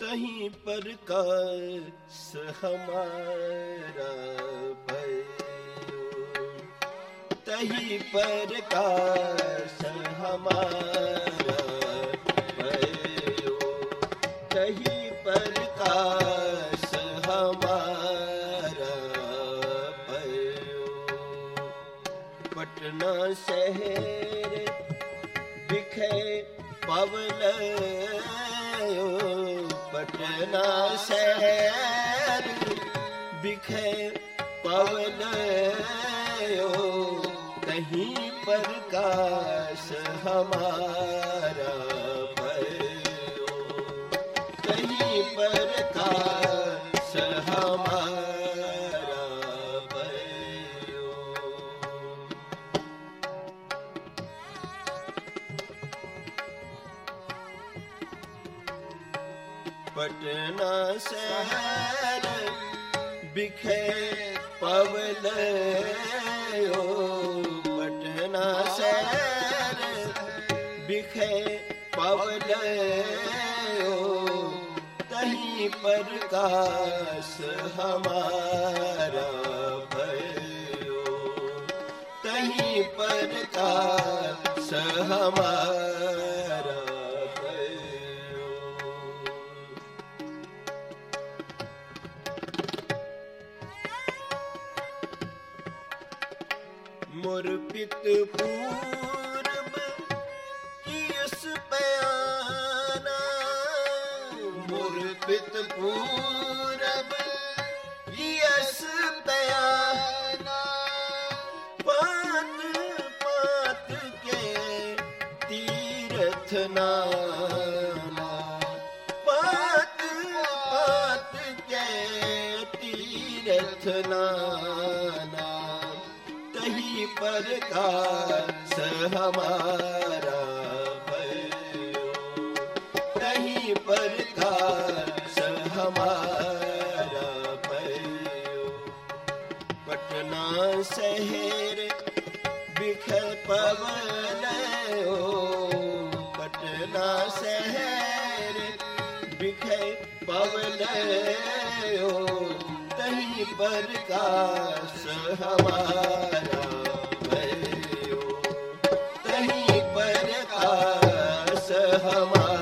तहीं प्रकाश हमारा भयो तहीं प्रकाश हमारा भयो तहीं प्रकाश हमारा भयो पटना शहर बिखे पवल ਪਟਨਾ ਸ਼ਹਿਰ ਵਿਖੇ ਪਵਨ ਓ ਕਹੀਂ ਪ੍ਰਕਾਸ਼ ਹਮਾਰਾ। ਪਟਨਾ ਸ਼ਹਿਰ ਵਿਖੇ ਪਵਲਿਓ ਪਟਨਾ ਸ਼ਹਿਰ ਵਿਖੇ ਪਵਲਿਓ ਤਹੀਂ ਪ੍ਰਕਾਸ਼ ਹਮਾਰਾ ਭਇਓ ਤਿਸ ਪਿਆਨਾ ਮੁਰ ਪਿਤ ਯਸ ਪਿਆਨਾ ਪਤ ਪਤ ਕੇ ਤੀਰਥ ਨਾਮਾ। ਪਰ ਕਾ ਭਾਰ ਪਇਓ ਪਟਨਾ ਸਹਿਰ ਵਿਖ ਪਵਨਿਓ ਪਟਨਾ ਸਹਿਰ ਵਿਖ ਪਵਨਿਓ ਤਹੀਂ ਪ੍ਰਕਾਸ਼ ਹਮਾਰਾ ਹਮਾਰਾ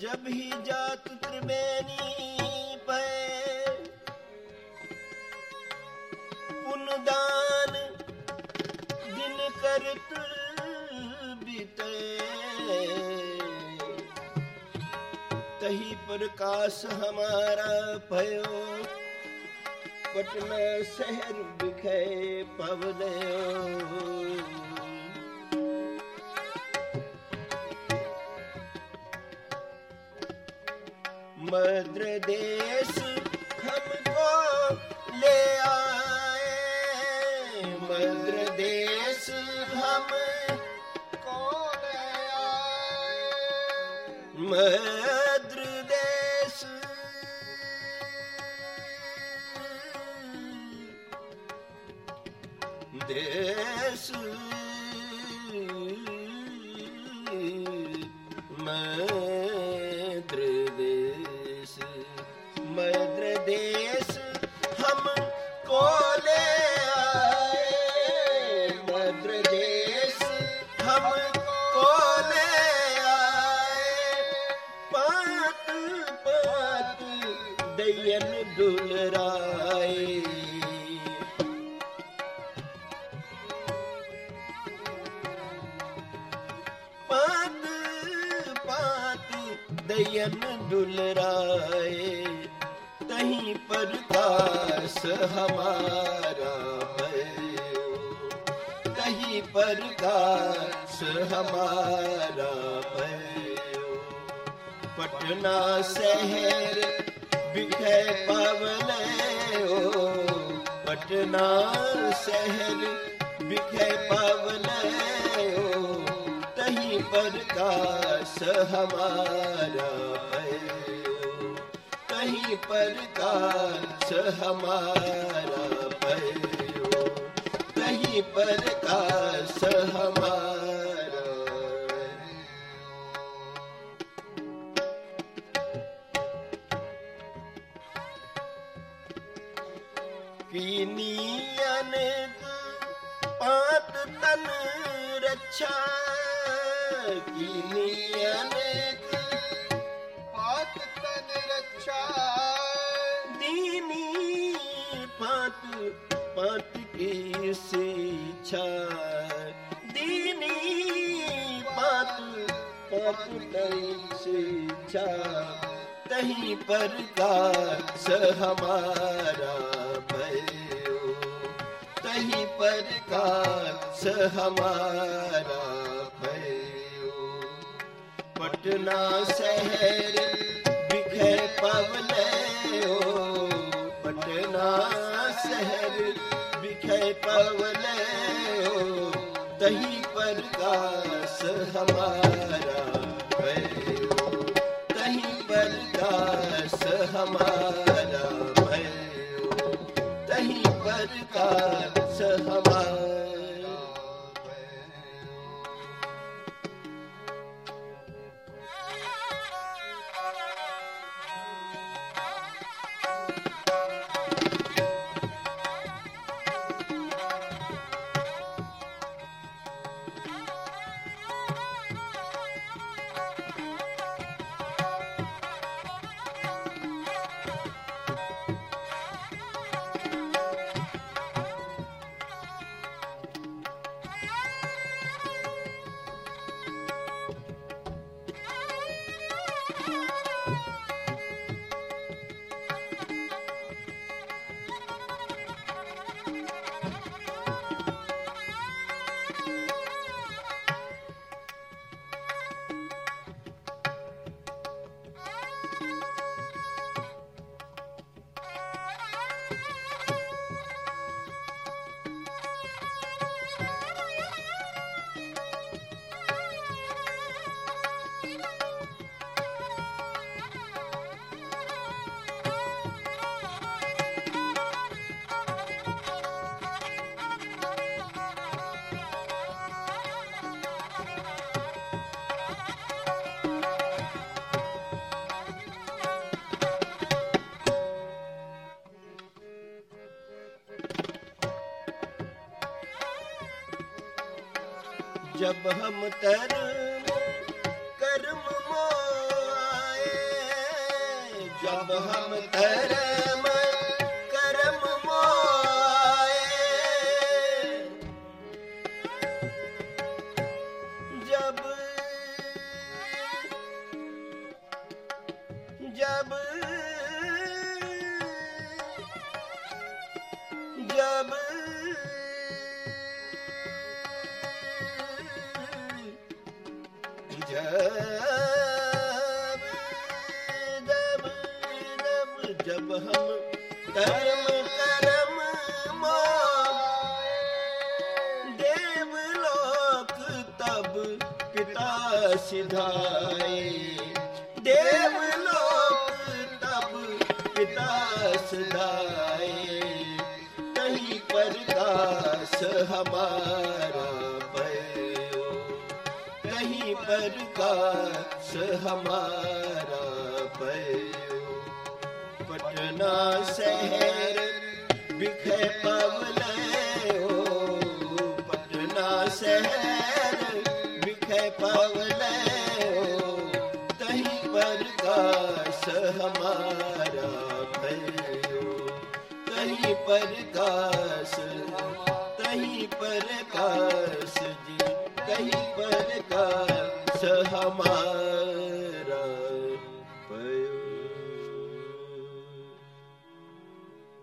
जब ही जात त्रिवेणी पे पुनदान दिन करत बीते तही प्रकाश हमारा भयो पटना शहर बिखे पवनयो मद्र देश हमको ले आए मद्र देश हम को ले आए मद्र देश देश ਦਇਨ ਦੁਲਰਾਏ ਤਹੀਂ ਪ੍ਰਕਾਸ਼ ਹਮਾਰਾ परकाश हमारा भयो पटना शहर बिखे पवले ओ पटना शहर बिखे पवले ओ तही परकाश हमारा भयो तही परकाश हमारा ही प्रकाश हमारा कीनी अनेक पात तन रक्षा कीनी अनेक पात तन रक्षा दीनी पात पात की शिक्षा दीनी पात पात तई शिक्षा तही प्रकाश हमारा भयो तही प्रकाश हमारा भयो पटना शहर बिखे पवले हो पटना शहर बिखे पवले हो तही प्रकाश हमारा भयो तही प्रकाश हमारा भयो तही प्रकाश जब ਜਬ ਹਮ ਧਰਮ ਕਰਮ ਮੋਏ ਜਬ ਹਮ ਧਰਮ ਕਰਮ ਮੋਏ ਜਬ ਜਬ ਜਬ ਵਹਮ ਧਰਮ ਕਰਮ ਦੇਵ ਲੋਕ ਤਬ ਪਿਤਾ ਦੇਵ ਲੋਕ ਤਬ ਪਿਤਾ ਕਹੀ ਪਰਦਾਸ ਹਮਾਰਾ ਭਇਓ ਕਹੀ ਹਮਾਰਾ ਪਟਨਾ ਸ਼ਹਿਰ ਵਿਖੇ ਪਵਲਇਓ ਪਟਨਾ ਸ਼ਹਿਰ ਵਿਖੇ ਪਵਲਇਓ ਤਹੀਂ ਪ੍ਰਕਾਸ਼ ਹਮਾਰਾ ਭਇਓ ਤਹੀਂ ਪ੍ਰਕਾਸ਼ ਤਹੀਂ ਪ੍ਰਕਾਸ਼ ਜੀ, ਤਹੀਂ ਪ੍ਰਕਾਸ਼ ਹਮਾਰਾ।